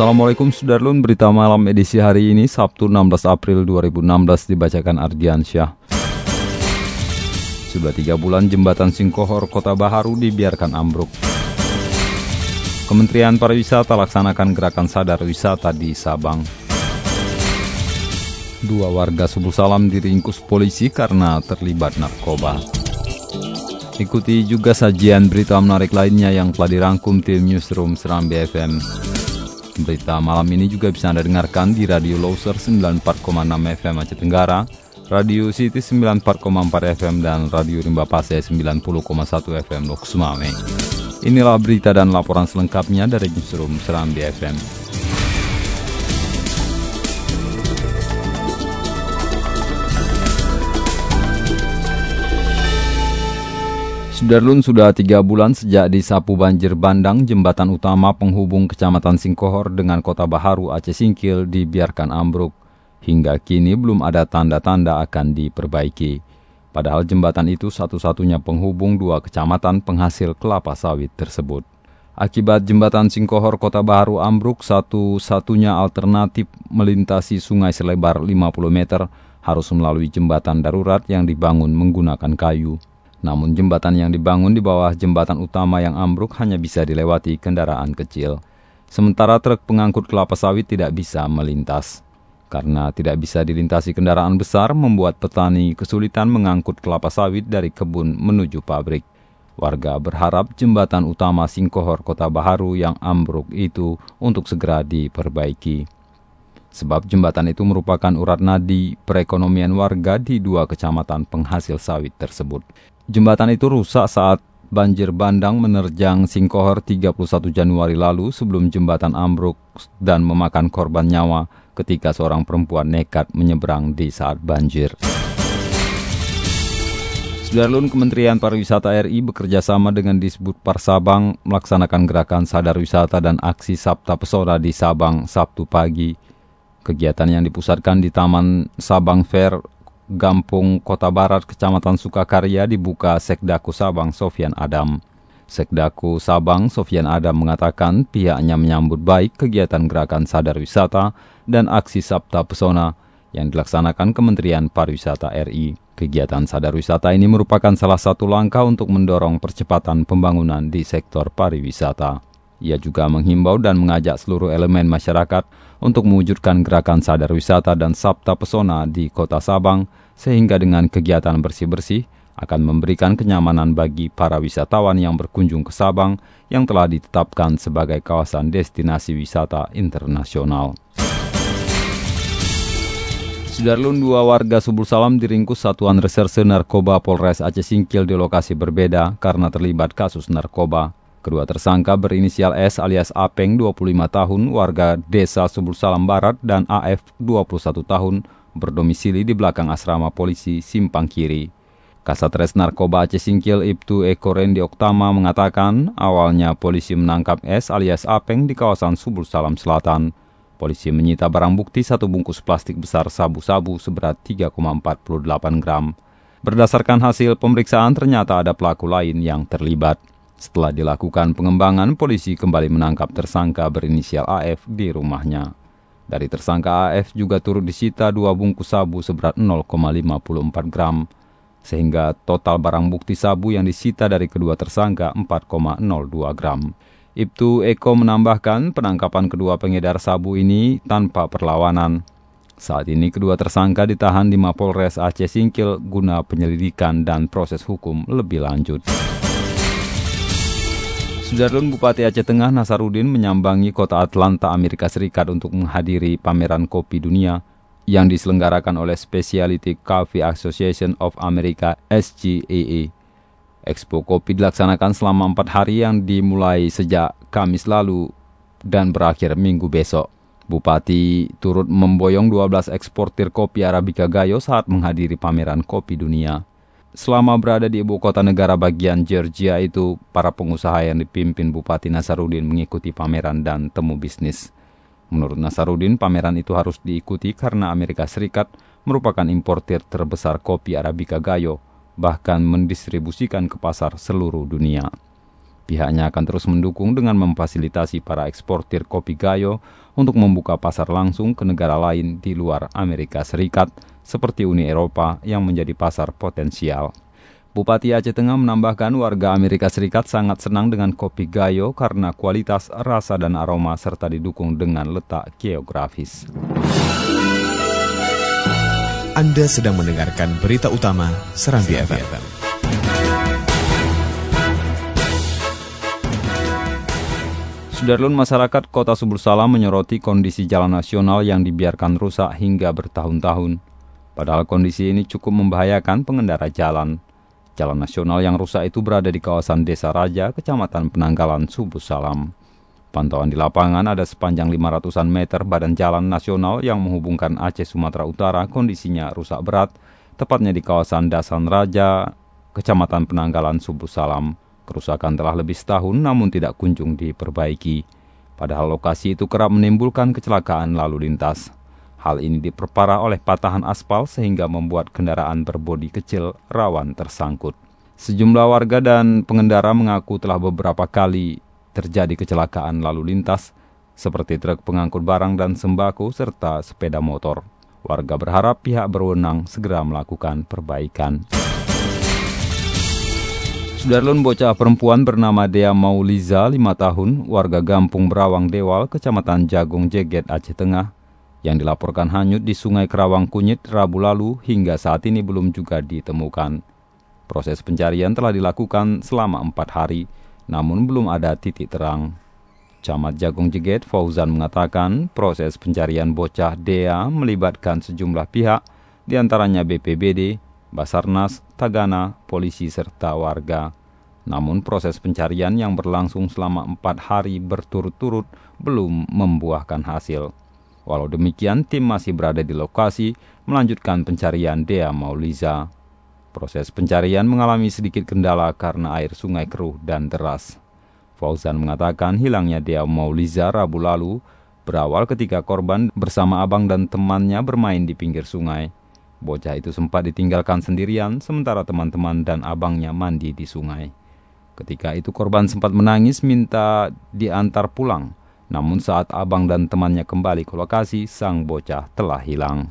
Assalamualaikum Sudarlun, berita malam edisi hari ini Sabtu 16 April 2016 dibacakan Ardian Syah. Sudah tiga bulan jembatan Singkohor Kota Baharu dibiarkan ambruk. Kementerian Pariwisata laksanakan gerakan sadar wisata di Sabang. Dua warga Subuh Salam diringkus polisi karena terlibat narkoba. Ikuti juga sajian berita menarik lainnya yang telah dirangkum tim Newsroom Seram BFM. Berita malam ini juga bisa Anda dengarkan di Radio Loser 94,6 FM Aceh Tenggara, Radio City 94,4 FM, dan Radio Rimba Pase 90,1 FM Lok Sumame. Inilah berita dan laporan selengkapnya dari Newsroom Seram BFM. Sudarlun sudah tiga bulan sejak disapu banjir bandang jembatan utama penghubung kecamatan Singkohor dengan kota Baharu Aceh Singkil dibiarkan ambruk. Hingga kini belum ada tanda-tanda akan diperbaiki. Padahal jembatan itu satu-satunya penghubung dua kecamatan penghasil kelapa sawit tersebut. Akibat jembatan Singkohor Kota Baharu ambruk, satu-satunya alternatif melintasi sungai selebar 50 meter harus melalui jembatan darurat yang dibangun menggunakan kayu. Namun jembatan yang dibangun di bawah jembatan utama yang ambruk hanya bisa dilewati kendaraan kecil. Sementara truk pengangkut kelapa sawit tidak bisa melintas. Karena tidak bisa dilintasi kendaraan besar, membuat petani kesulitan mengangkut kelapa sawit dari kebun menuju pabrik. Warga berharap jembatan utama Singkohor Kota Baharu yang ambruk itu untuk segera diperbaiki. Sebab jembatan itu merupakan urat nadi perekonomian warga di dua kecamatan penghasil sawit tersebut. Jembatan itu rusak saat banjir bandang menerjang Singkohor 31 Januari lalu sebelum jembatan ambruk dan memakan korban nyawa ketika seorang perempuan nekat menyeberang di saat banjir. Sudarlun Kementerian Pariwisata RI bekerjasama dengan Disbud Parsabang melaksanakan gerakan sadar wisata dan aksi Sabta Pesona di Sabang Sabtu pagi. Kegiatan yang dipusatkan di Taman Sabang Fair Gampung Kota Barat, Kecamatan Sukakarya dibuka Sekdaku Sabang Sofian Adam. Sekdaku Sabang Sofian Adam mengatakan pihaknya menyambut baik kegiatan gerakan sadar wisata dan aksi Sabta Pesona yang dilaksanakan Kementerian Pariwisata RI. Kegiatan sadar wisata ini merupakan salah satu langkah untuk mendorong percepatan pembangunan di sektor pariwisata. Ia juga menghimbau dan mengajak seluruh elemen masyarakat untuk mewujudkan gerakan sadar wisata dan sabta pesona di kota Sabang, sehingga dengan kegiatan bersih-bersih akan memberikan kenyamanan bagi para wisatawan yang berkunjung ke Sabang yang telah ditetapkan sebagai kawasan destinasi wisata internasional. Sudarlun dua warga Subul Salam diringkus Satuan Reserse Narkoba Polres Aceh Singkil di lokasi berbeda karena terlibat kasus narkoba. Kedua tersangka berinisial S alias Apeng 25 tahun warga desa Subul Salam Barat dan AF 21 tahun berdomisili di belakang asrama polisi Simpang Kiri. Kasatres Narkoba Aceh Singkil Ibtu Eko Rendi Oktama mengatakan awalnya polisi menangkap S alias Apeng di kawasan Subul Salam Selatan. Polisi menyita barang bukti satu bungkus plastik besar sabu-sabu seberat 3,48 gram. Berdasarkan hasil pemeriksaan ternyata ada pelaku lain yang terlibat. Setelah dilakukan pengembangan, polisi kembali menangkap tersangka berinisial AF di rumahnya. Dari tersangka AF juga turut disita dua bungkus sabu seberat 0,54 gram, sehingga total barang bukti sabu yang disita dari kedua tersangka 4,02 gram. Ibtu Eko menambahkan penangkapan kedua pengedar sabu ini tanpa perlawanan. Saat ini kedua tersangka ditahan di Mapolres Aceh Singkil guna penyelidikan dan proses hukum lebih lanjut. Sudarlun Bupati Aceh Tengah Nasarudin menyambangi kota Atlanta, Amerika Serikat untuk menghadiri pameran kopi dunia yang diselenggarakan oleh Specialty Coffee Association of America SGAA. Expo Kopi dilaksanakan selama empat hari yang dimulai sejak Kamis lalu dan berakhir minggu besok. Bupati turut memboyong 12 eksportir kopi Arabica Gayo saat menghadiri pameran kopi dunia. Selama berada di ibu kota negara bagian Georgia itu, para pengusaha yang dipimpin Bupati Nasarudin mengikuti pameran dan temu bisnis. Menurut Nasarudin, pameran itu harus diikuti karena Amerika Serikat merupakan importir terbesar kopi Arabica Gayo, bahkan mendistribusikan ke pasar seluruh dunia. Pihaknya akan terus mendukung dengan memfasilitasi para eksportir kopi Gayo untuk membuka pasar langsung ke negara lain di luar Amerika Serikat seperti Uni Eropa yang menjadi pasar potensial. Bupati Aceh Tengah menambahkan warga Amerika Serikat sangat senang dengan kopi Gayo karena kualitas, rasa, dan aroma serta didukung dengan letak geografis. Anda sedang mendengarkan berita utama Serambi FM. Sudarlun masyarakat kota Subur Salam menyoroti kondisi jalan nasional yang dibiarkan rusak hingga bertahun-tahun. Padahal kondisi ini cukup membahayakan pengendara jalan. Jalan nasional yang rusak itu berada di kawasan Desa Raja, Kecamatan Penanggalan, Subur Salam. Pantauan di lapangan ada sepanjang 500-an meter badan jalan nasional yang menghubungkan Aceh Sumatera Utara kondisinya rusak berat, tepatnya di kawasan Dasan Raja, Kecamatan Penanggalan, Subur Salam. Kerusakan telah lebih setahun namun tidak kunjung diperbaiki. Padahal lokasi itu kerap menimbulkan kecelakaan lalu lintas. Hal ini diperparah oleh patahan aspal sehingga membuat kendaraan berbodi kecil rawan tersangkut. Sejumlah warga dan pengendara mengaku telah beberapa kali terjadi kecelakaan lalu lintas seperti truk pengangkut barang dan sembako serta sepeda motor. Warga berharap pihak berwenang segera melakukan perbaikan. Sudarlun bocah perempuan bernama Dea Mauliza, 5 tahun, warga Gampung Berawang Dewal, Kecamatan Jagung Jeget, Aceh Tengah, yang dilaporkan hanyut di Sungai Kerawang Kunyit Rabu lalu hingga saat ini belum juga ditemukan. Proses pencarian telah dilakukan selama empat hari, namun belum ada titik terang. Camat Jagung Jeget Fauzan mengatakan proses pencarian bocah Dea melibatkan sejumlah pihak, di antaranya BPBD, Basarnas, Tagana, polisi, serta warga. Namun proses pencarian yang berlangsung selama empat hari berturut-turut belum membuahkan hasil. Walau demikian, tim masih berada di lokasi melanjutkan pencarian Dea Mauliza. Proses pencarian mengalami sedikit kendala karena air sungai keruh dan deras. Fauzan mengatakan hilangnya Dea Mauliza Rabu lalu berawal ketika korban bersama abang dan temannya bermain di pinggir sungai. Bocah itu sempat ditinggalkan sendirian sementara teman-teman dan abangnya mandi di sungai. Ketika itu korban sempat menangis minta diantar pulang. Namun saat abang dan temannya kembali ke lokasi, sang bocah telah hilang.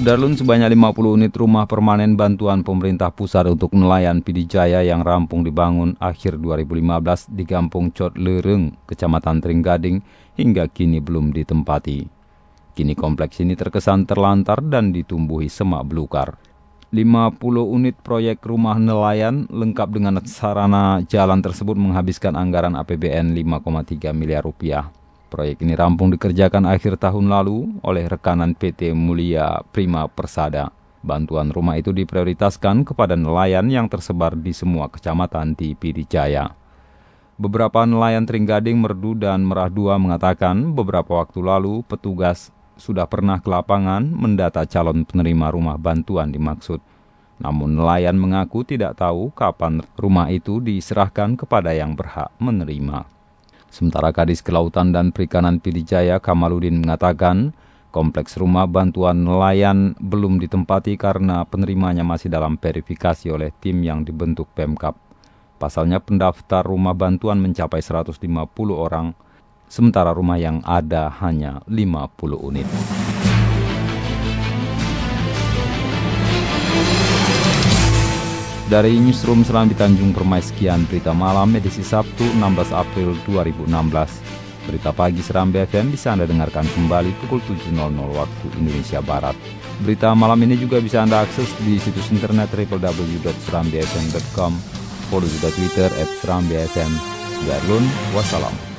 Darlun sebanyak 50 unit rumah permanen bantuan pemerintah pusat untuk nelayan Pidijaya yang rampung dibangun akhir 2015 di Kampung Cot Lereng, Kecamatan Tringgading, hingga kini belum ditempati. Kini kompleks ini terkesan terlantar dan ditumbuhi semak belukar. 50 unit proyek rumah nelayan lengkap dengan sarana jalan tersebut menghabiskan anggaran APBN 5,3 miliar rupiah. Proyek ini rampung dikerjakan akhir tahun lalu oleh rekanan PT Mulia Prima Persada. Bantuan rumah itu diprioritaskan kepada nelayan yang tersebar di semua kecamatan di Pidijaya. Beberapa nelayan Tringgading, Merdu, dan Merah Dua mengatakan beberapa waktu lalu petugas sudah pernah ke lapangan mendata calon penerima rumah bantuan dimaksud. Namun nelayan mengaku tidak tahu kapan rumah itu diserahkan kepada yang berhak menerima. Sementara Kadis Kelautan dan Perikanan Pidijaya Kamaludin mengatakan, kompleks rumah bantuan nelayan belum ditempati karena penerimanya masih dalam verifikasi oleh tim yang dibentuk Pemkap. Pasalnya pendaftar rumah bantuan mencapai 150 orang, sementara rumah yang ada hanya 50 unit. Dari Newsroom Serambi Tanjung Permai sekian berita malam edisi Sabtu 16 April 2016. Berita pagi Serambi FM bisa Anda dengarkan kembali pukul 7.00 waktu Indonesia Barat. Berita malam ini juga bisa Anda akses di situs internet www.serambifm.com. Follow juga Twitter at Serambi FM. Sudarlun, wassalam.